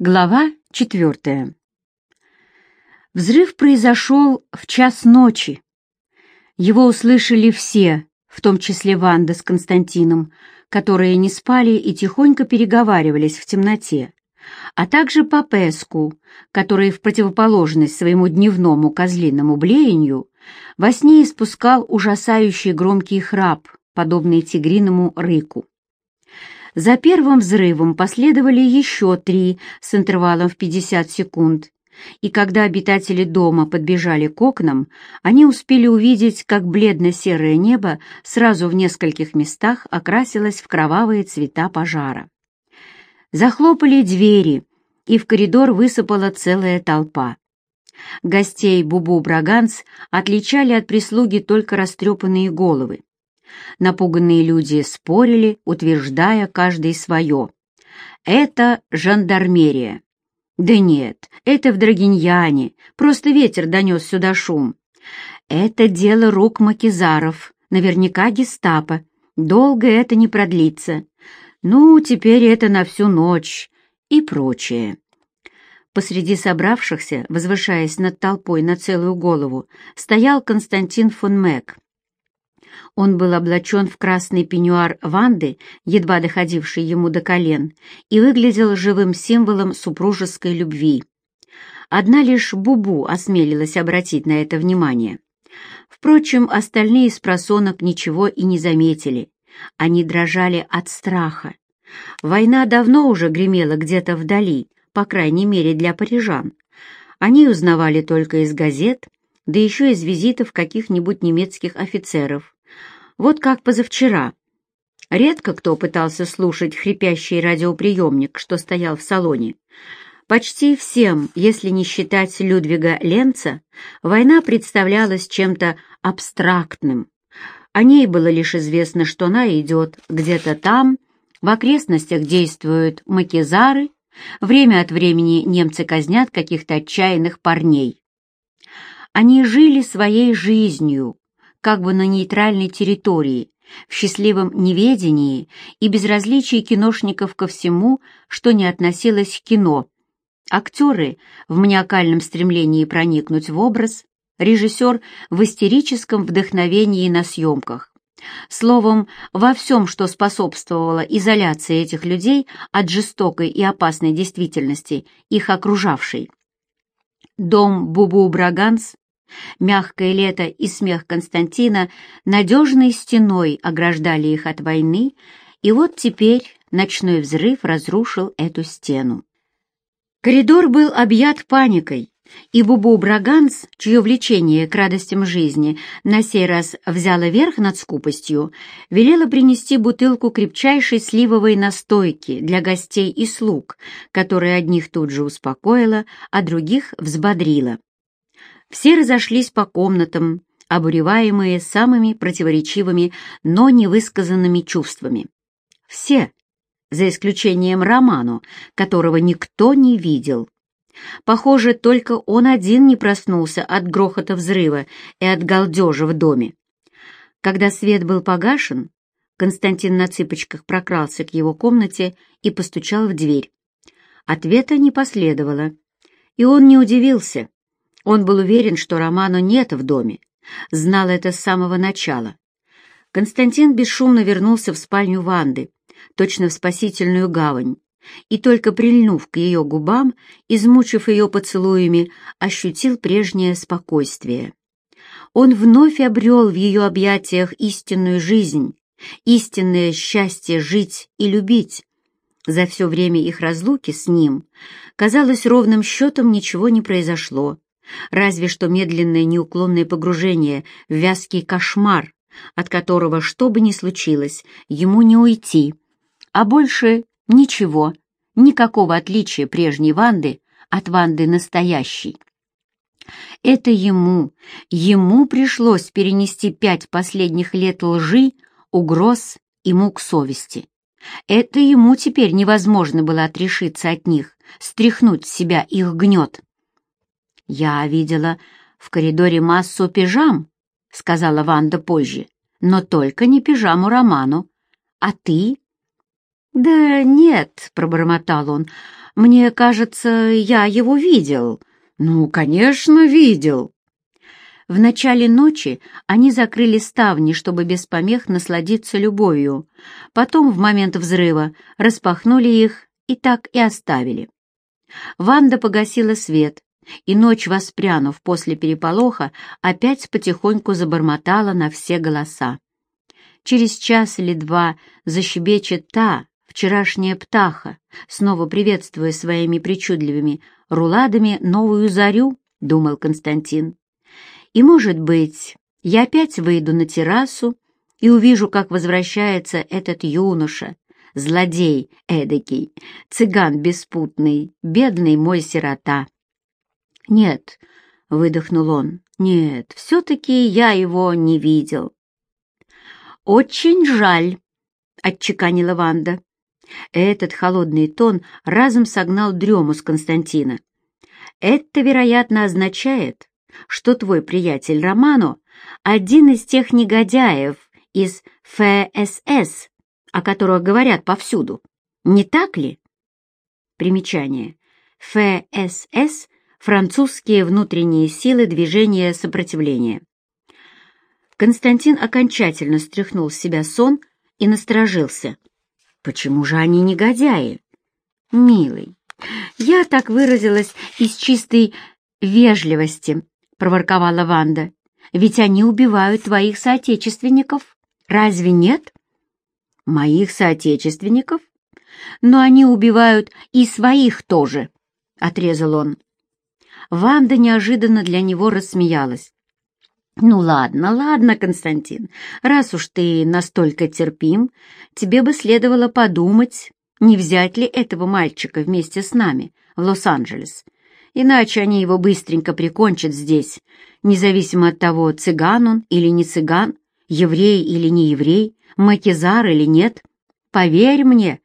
Глава четвертая. Взрыв произошел в час ночи. Его услышали все, в том числе Ванда с Константином, которые не спали и тихонько переговаривались в темноте, а также Папеску, который в противоположность своему дневному козлиному блеянию во сне испускал ужасающий громкий храп, подобный тигриному рыку. За первым взрывом последовали еще три с интервалом в 50 секунд, и когда обитатели дома подбежали к окнам, они успели увидеть, как бледно-серое небо сразу в нескольких местах окрасилось в кровавые цвета пожара. Захлопали двери, и в коридор высыпала целая толпа. Гостей Бубу Браганс отличали от прислуги только растрепанные головы. Напуганные люди спорили, утверждая каждый свое. «Это жандармерия». «Да нет, это в Драгиньяне, просто ветер донес сюда шум». «Это дело рук макизаров, наверняка гестапо. Долго это не продлится. Ну, теперь это на всю ночь» и прочее. Посреди собравшихся, возвышаясь над толпой на целую голову, стоял Константин фон Мэг. Он был облачен в красный пеньюар Ванды, едва доходивший ему до колен, и выглядел живым символом супружеской любви. Одна лишь Бубу осмелилась обратить на это внимание. Впрочем, остальные из просонок ничего и не заметили. Они дрожали от страха. Война давно уже гремела где-то вдали, по крайней мере для парижан. Они узнавали только из газет, да еще из визитов каких-нибудь немецких офицеров. Вот как позавчера. Редко кто пытался слушать хрипящий радиоприемник, что стоял в салоне. Почти всем, если не считать Людвига Ленца, война представлялась чем-то абстрактным. О ней было лишь известно, что она идет где-то там, в окрестностях действуют макизары, время от времени немцы казнят каких-то отчаянных парней. Они жили своей жизнью, как бы на нейтральной территории, в счастливом неведении и безразличии киношников ко всему, что не относилось к кино. Актеры в маниакальном стремлении проникнуть в образ, режиссер в истерическом вдохновении на съемках. Словом, во всем, что способствовало изоляции этих людей от жестокой и опасной действительности, их окружавшей. Дом Бубу-Браганс Мягкое лето и смех Константина надежной стеной ограждали их от войны, и вот теперь ночной взрыв разрушил эту стену. Коридор был объят паникой, и Бубу Браганс, чье влечение к радостям жизни на сей раз взяло верх над скупостью, велела принести бутылку крепчайшей сливовой настойки для гостей и слуг, которая одних тут же успокоила, а других взбодрила. Все разошлись по комнатам, обуреваемые самыми противоречивыми, но невысказанными чувствами. Все, за исключением Роману, которого никто не видел. Похоже, только он один не проснулся от грохота взрыва и от галдежа в доме. Когда свет был погашен, Константин на цыпочках прокрался к его комнате и постучал в дверь. Ответа не последовало, и он не удивился. Он был уверен, что Роману нет в доме, знал это с самого начала. Константин бесшумно вернулся в спальню Ванды, точно в спасительную гавань, и только прильнув к ее губам, измучив ее поцелуями, ощутил прежнее спокойствие. Он вновь обрел в ее объятиях истинную жизнь, истинное счастье жить и любить. За все время их разлуки с ним, казалось, ровным счетом ничего не произошло. Разве что медленное неуклонное погружение в вязкий кошмар, от которого, что бы ни случилось, ему не уйти. А больше ничего, никакого отличия прежней Ванды от Ванды настоящей. Это ему, ему пришлось перенести пять последних лет лжи, угроз и мук совести. Это ему теперь невозможно было отрешиться от них, стряхнуть с себя их гнет. «Я видела в коридоре массу пижам», — сказала Ванда позже, «но только не пижаму Роману. А ты?» «Да нет», — пробормотал он, Мне кажется, я его видел». «Ну, конечно, видел». В начале ночи они закрыли ставни, чтобы без помех насладиться любовью. Потом, в момент взрыва, распахнули их и так и оставили. Ванда погасила свет, и ночь, воспрянув после переполоха, опять потихоньку забормотала на все голоса. Через час или два защебечет та, вчерашняя птаха, снова приветствуя своими причудливыми руладами новую зарю, — думал Константин. И, может быть, я опять выйду на террасу и увижу, как возвращается этот юноша, злодей эдакий, цыган беспутный, бедный мой сирота. «Нет», — выдохнул он, — «нет, все-таки я его не видел». «Очень жаль», — отчеканила Ванда. Этот холодный тон разом согнал дрему с Константина. «Это, вероятно, означает, что твой приятель Романо — один из тех негодяев из ФСС, о которых говорят повсюду. Не так ли?» Примечание. ФСС — французские внутренние силы движения сопротивления. Константин окончательно стряхнул с себя сон и насторожился. «Почему же они негодяи?» «Милый, я так выразилась из чистой вежливости», — проворковала Ванда. «Ведь они убивают твоих соотечественников. Разве нет?» «Моих соотечественников? Но они убивают и своих тоже», — отрезал он. Ванда неожиданно для него рассмеялась. «Ну ладно, ладно, Константин, раз уж ты настолько терпим, тебе бы следовало подумать, не взять ли этого мальчика вместе с нами в Лос-Анджелес. Иначе они его быстренько прикончат здесь, независимо от того, цыган он или не цыган, еврей или не еврей, макизар или нет. Поверь мне,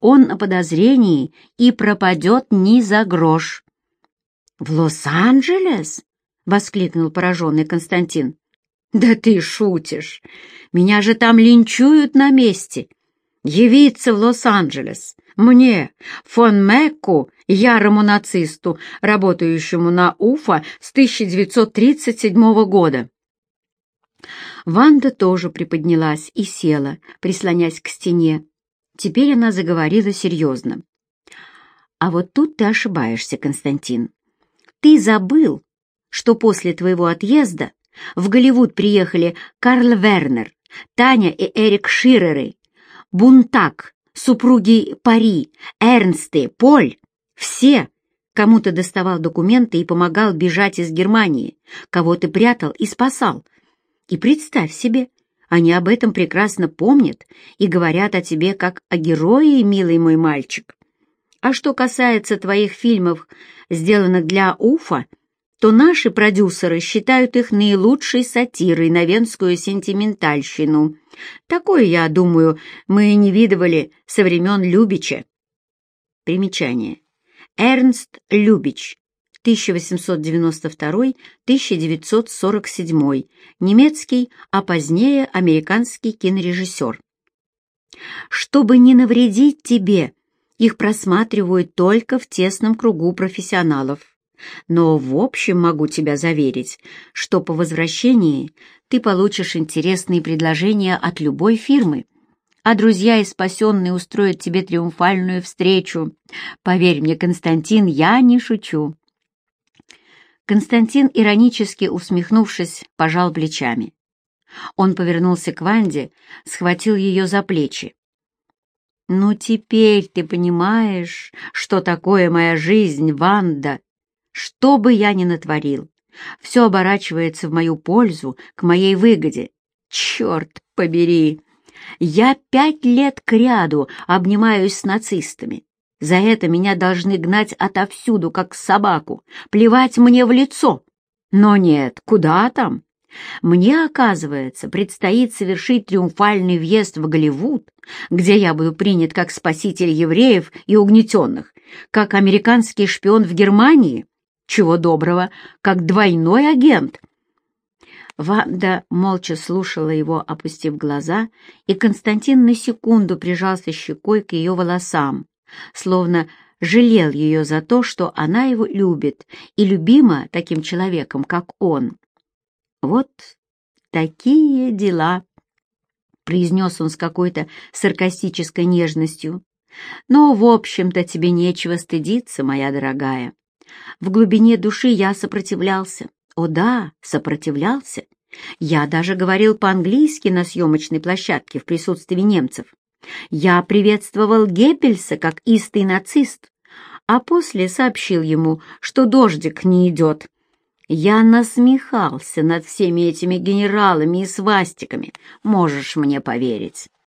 он на подозрении и пропадет ни за грош». «В Лос-Анджелес?» — воскликнул пораженный Константин. «Да ты шутишь! Меня же там линчуют на месте! Явиться в Лос-Анджелес! Мне, фон Мекку, ярому нацисту, работающему на Уфа с 1937 года!» Ванда тоже приподнялась и села, прислонясь к стене. Теперь она заговорила серьезно. «А вот тут ты ошибаешься, Константин. Ты забыл, что после твоего отъезда в Голливуд приехали Карл Вернер, Таня и Эрик Ширеры, Бунтак, супруги Пари, Эрнсты, Поль, все, кому ты доставал документы и помогал бежать из Германии, кого ты прятал и спасал. И представь себе, они об этом прекрасно помнят и говорят о тебе как о герое, милый мой мальчик. А что касается твоих фильмов, сделанных для Уфа, то наши продюсеры считают их наилучшей сатирой на венскую сентиментальщину. Такое, я думаю, мы не видывали со времен Любича. Примечание. Эрнст Любич, 1892-1947, немецкий, а позднее американский кинорежиссер. Чтобы не навредить тебе, их просматривают только в тесном кругу профессионалов. Но в общем могу тебя заверить, что по возвращении ты получишь интересные предложения от любой фирмы, а друзья и спасенные устроят тебе триумфальную встречу. Поверь мне, Константин, я не шучу». Константин, иронически усмехнувшись, пожал плечами. Он повернулся к Ванде, схватил ее за плечи. «Ну, теперь ты понимаешь, что такое моя жизнь, Ванда?» Что бы я ни натворил, все оборачивается в мою пользу, к моей выгоде. Черт побери! Я пять лет кряду обнимаюсь с нацистами. За это меня должны гнать отовсюду, как собаку, плевать мне в лицо. Но нет, куда там? Мне, оказывается, предстоит совершить триумфальный въезд в Голливуд, где я буду принят как спаситель евреев и угнетенных, как американский шпион в Германии, чего доброго, как двойной агент. Ванда молча слушала его, опустив глаза, и Константин на секунду прижался щекой к ее волосам, словно жалел ее за то, что она его любит и любима таким человеком, как он. «Вот такие дела», — произнес он с какой-то саркастической нежностью. «Но, в общем-то, тебе нечего стыдиться, моя дорогая. В глубине души я сопротивлялся. О да, сопротивлялся. Я даже говорил по-английски на съемочной площадке в присутствии немцев. Я приветствовал Геббельса как истый нацист, а после сообщил ему, что дождик не идет. Я насмехался над всеми этими генералами и свастиками, можешь мне поверить.